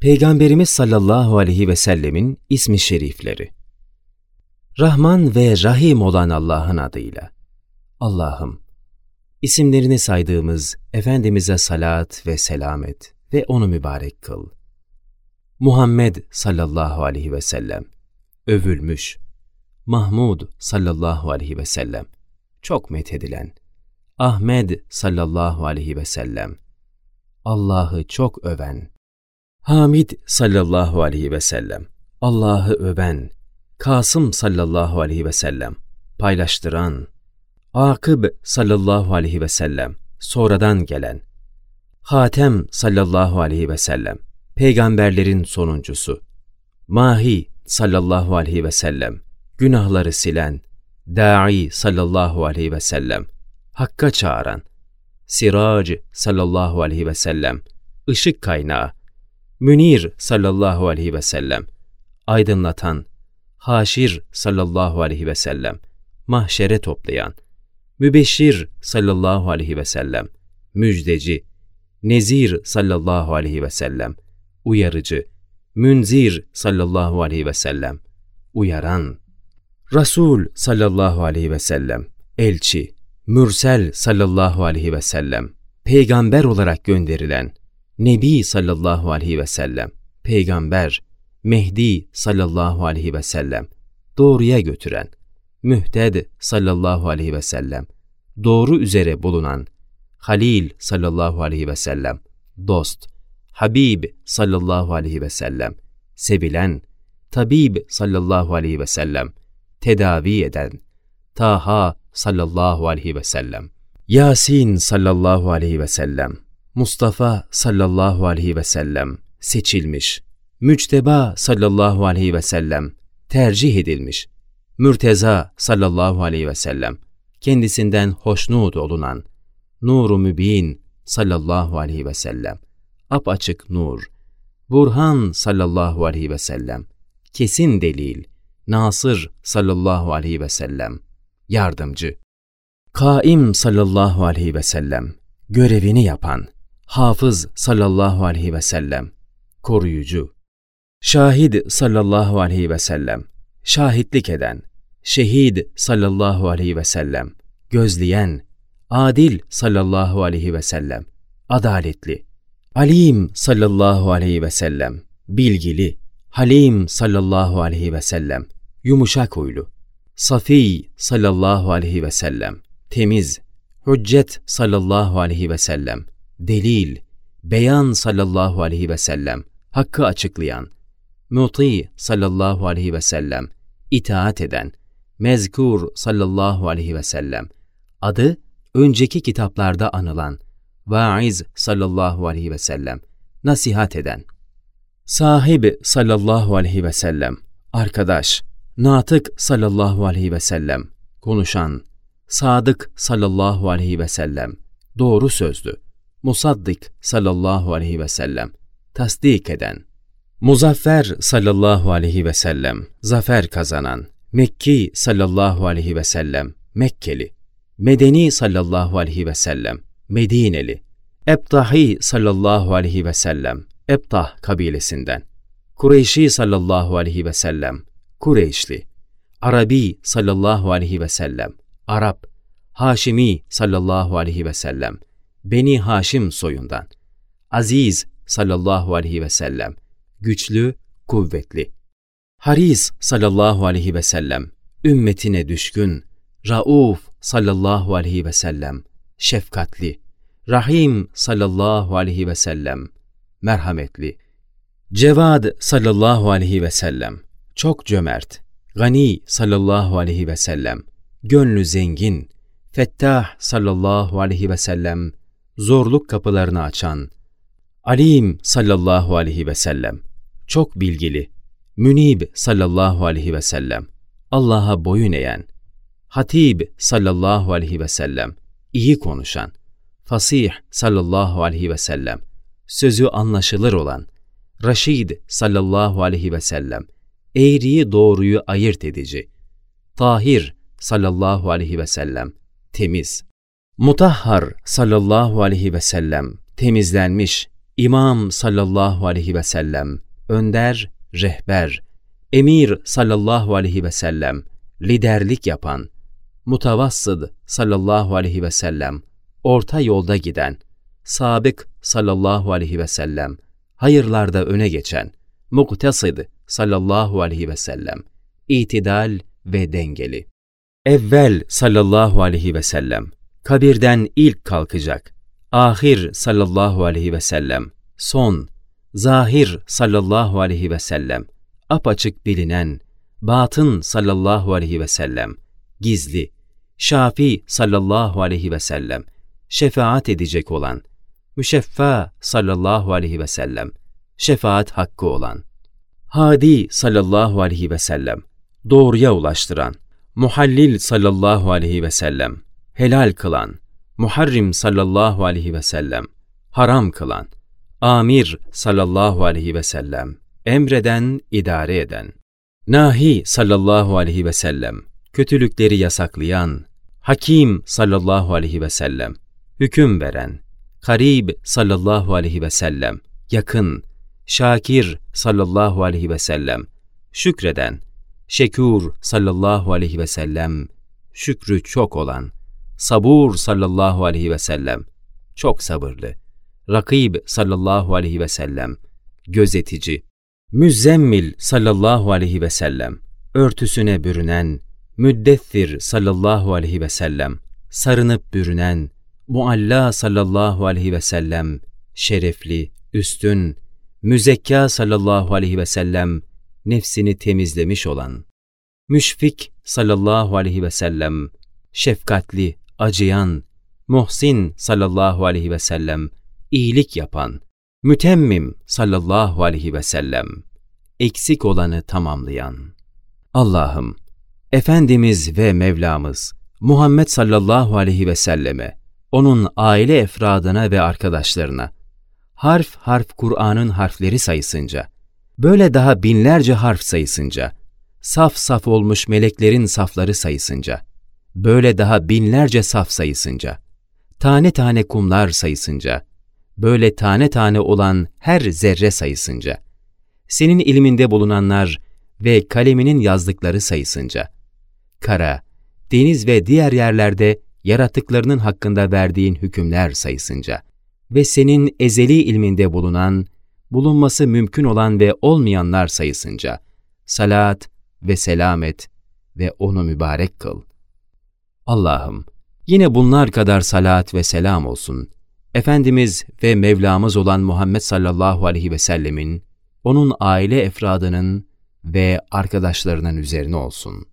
Peygamberimiz sallallahu aleyhi ve sellemin ismi şerifleri. Rahman ve Rahim olan Allah'ın adıyla. Allah'ım, isimlerini saydığımız Efendimiz'e salat ve selamet ve onu mübarek kıl. Muhammed sallallahu aleyhi ve sellem, övülmüş. Mahmud sallallahu aleyhi ve sellem, çok methedilen. Ahmed sallallahu aleyhi ve sellem, Allah'ı çok öven. Hamid sallallahu aleyhi ve sellem, Allah'ı öven. Kasım sallallahu aleyhi ve sellem, paylaştıran. Akıb sallallahu aleyhi ve sellem, sonradan gelen. Hatem sallallahu aleyhi ve sellem, peygamberlerin sonuncusu. Mahi sallallahu aleyhi ve sellem, günahları silen. Da'i sallallahu aleyhi ve sellem, Hakka çağıran. Sirac sallallahu aleyhi ve sellem, ışık kaynağı. Münir sallallahu aleyhi ve sellem, aydınlatan. Haşir sallallahu aleyhi ve sellem, mahşere toplayan. Mübeşşir sallallahu aleyhi ve sellem, müjdeci. Nezir sallallahu aleyhi ve sellem, uyarıcı. Münzir sallallahu aleyhi ve sellem, uyaran. Resul sallallahu aleyhi ve sellem, elçi. Mürsel sallallahu aleyhi ve sellem, peygamber olarak gönderilen. Nebi sallallahu aleyhi ve sellem, peygamber. Mehdi sallallahu aleyhi ve sellem, doğruya götüren. Mühted sallallahu aleyhi ve sellem, doğru üzere bulunan. Halil sallallahu aleyhi ve sellem, dost. Habib sallallahu aleyhi ve sellem, sevilen. Tabib sallallahu aleyhi ve sellem, tedavi eden. Taha sallallahu aleyhi ve sellem, Yasin sallallahu aleyhi ve sellem, Mustafa sallallahu aleyhi ve sellem, seçilmiş. Müçteba sallallahu aleyhi ve sellem, tercih edilmiş. Mürteza sallallahu aleyhi ve sellem, kendisinden hoşnut olunan. Nuru Mübin sallallahu aleyhi ve sellem, apaçık nur. Burhan sallallahu aleyhi ve sellem, kesin delil. Nasır sallallahu aleyhi ve sellem, yardımcı. Kaim sallallahu aleyhi ve sellem, görevini yapan. Hafız sallallahu aleyhi ve sellem, koruyucu. Şahid sallallahu aleyhi ve sellem, şahitlik eden. Şehid sallallahu aleyhi ve sellem, gözleyen. Adil sallallahu aleyhi ve sellem, adaletli. Alim sallallahu aleyhi ve sellem, bilgili. Halim sallallahu aleyhi ve sellem, yumuşak huylu. Safi sallallahu aleyhi ve sellem, temiz. Hüccet sallallahu aleyhi ve sellem, delil. Beyan sallallahu aleyhi ve sellem, hakkı açıklayan. Muti sallallahu aleyhi ve sellem, itaat eden. Mezkur sallallahu aleyhi ve sellem, adı önceki kitaplarda anılan. Vaiz sallallahu aleyhi ve sellem, nasihat eden. Sahibi sallallahu aleyhi ve sellem, arkadaş. Natık sallallahu aleyhi ve sellem, konuşan. Sadık sallallahu aleyhi ve sellem, doğru sözlü. Musaddik sallallahu aleyhi ve sellem, tasdik eden. Muzaffer sallallahu aleyhi ve sellem, zafer kazanan. Mekki sallallahu aleyhi ve sellem, Mekkeli. Medeni sallallahu aleyhi ve sellem, Medineli. Ebtahi sallallahu aleyhi ve sellem, Ebtah kabilesinden. Kureyşi sallallahu aleyhi ve sellem, Kureyşli. Arabi sallallahu aleyhi ve sellem, Arap. Haşimi sallallahu aleyhi ve sellem, Beni Haşim soyundan. Aziz sallallahu aleyhi ve sellem, güçlü, kuvvetli. Haris sallallahu aleyhi ve sellem, ümmetine düşkün. Rauf sallallahu aleyhi ve sellem, şefkatli. Rahim sallallahu aleyhi ve sellem, merhametli. Cevad sallallahu aleyhi ve sellem, çok cömert. Gani sallallahu aleyhi ve sellem, gönlü zengin. Fettah sallallahu aleyhi ve sellem, zorluk kapılarını açan. Alim sallallahu aleyhi ve sellem, çok bilgili. Münib sallallahu aleyhi ve sellem, Allah'a boyun eğen. Hatib sallallahu aleyhi ve sellem, iyi konuşan. Fasih sallallahu aleyhi ve sellem, sözü anlaşılır olan. Raşid sallallahu aleyhi ve sellem, eğriyi doğruyu ayırt edici. Tahir sallallahu aleyhi ve sellem, temiz. Mutahhar sallallahu aleyhi ve sellem, temizlenmiş, İmam sallallahu aleyhi ve sellem, önder, rehber, emir sallallahu aleyhi ve sellem, liderlik yapan, mutavassıd sallallahu aleyhi ve sellem, orta yolda giden, sabık sallallahu aleyhi ve sellem, hayırlarda öne geçen, muktesid sallallahu aleyhi ve sellem, itidal ve dengeli. Evvel sallallahu aleyhi ve sellem, kabirden ilk kalkacak. Ahir sallallahu aleyhi ve sellem, son, zahir sallallahu aleyhi ve sellem, apaçık bilinen, batın sallallahu aleyhi ve sellem, gizli, şafi sallallahu aleyhi ve sellem, şefaat edecek olan, müşeffa sallallahu aleyhi ve sellem, şefaat hakkı olan, hadi sallallahu aleyhi ve sellem, doğruya ulaştıran, muhallil sallallahu aleyhi ve sellem, helal kılan, muharrim sallallahu aleyhi ve sellem, haram kılan, amir sallallahu aleyhi ve sellem, emreden, idare eden, nahi sallallahu aleyhi ve sellem, kötülükleri yasaklayan, hakim sallallahu aleyhi ve sellem, hüküm veren, karib sallallahu aleyhi ve sellem, yakın, şakir sallallahu aleyhi ve sellem, şükreden, şekur sallallahu aleyhi ve sellem, şükrü çok olan, sabur sallallahu aleyhi ve sellem, çok sabırlı, rakib sallallahu aleyhi ve sellem, gözetici, müzzemmil sallallahu aleyhi ve sellem, örtüsüne bürünen, müddessir sallallahu aleyhi ve sellem, sarınıp bürünen, mualla sallallahu aleyhi ve sellem, şerefli, üstün, müzekka sallallahu aleyhi ve sellem, nefsini temizlemiş olan, müşfik sallallahu aleyhi ve sellem, şefkatli, acıyan, muhsin sallallahu aleyhi ve sellem, iyilik yapan, mütemmim sallallahu aleyhi ve sellem, eksik olanı tamamlayan. Allah'ım, Efendimiz ve Mevlamız Muhammed sallallahu aleyhi ve selleme, onun aile efradına ve arkadaşlarına, harf harf Kur'an'ın harfleri sayısınca, böyle daha binlerce harf sayısınca, saf saf olmuş meleklerin safları sayısınca, böyle daha binlerce saf sayısınca, tane tane kumlar sayısınca, böyle tane tane olan her zerre sayısınca, senin ilminde bulunanlar ve kaleminin yazdıkları sayısınca, kara, deniz ve diğer yerlerde yarattıklarının hakkında verdiğin hükümler sayısınca ve senin ezeli ilminde bulunan, bulunması mümkün olan ve olmayanlar sayısınca, salat ve selamet ve onu mübarek kıl. Allah'ım, yine bunlar kadar salat ve selam olsun. Efendimiz ve Mevlamız olan Muhammed sallallahu aleyhi ve sellemin, onun aile efradının ve arkadaşlarının üzerine olsun.